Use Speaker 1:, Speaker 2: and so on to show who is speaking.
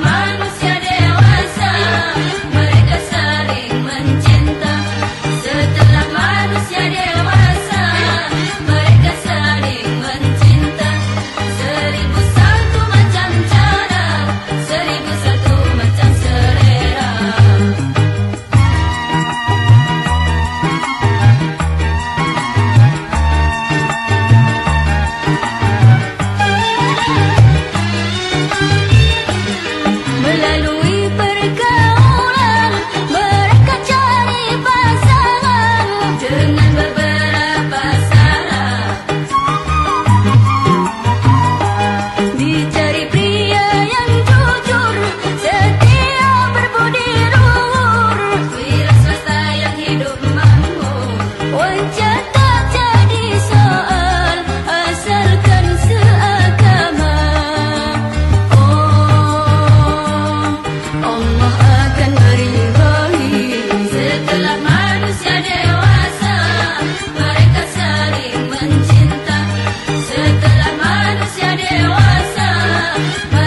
Speaker 1: Manusia dewasa Mereka saling mencinta. Setelah manusia dewasa Bye.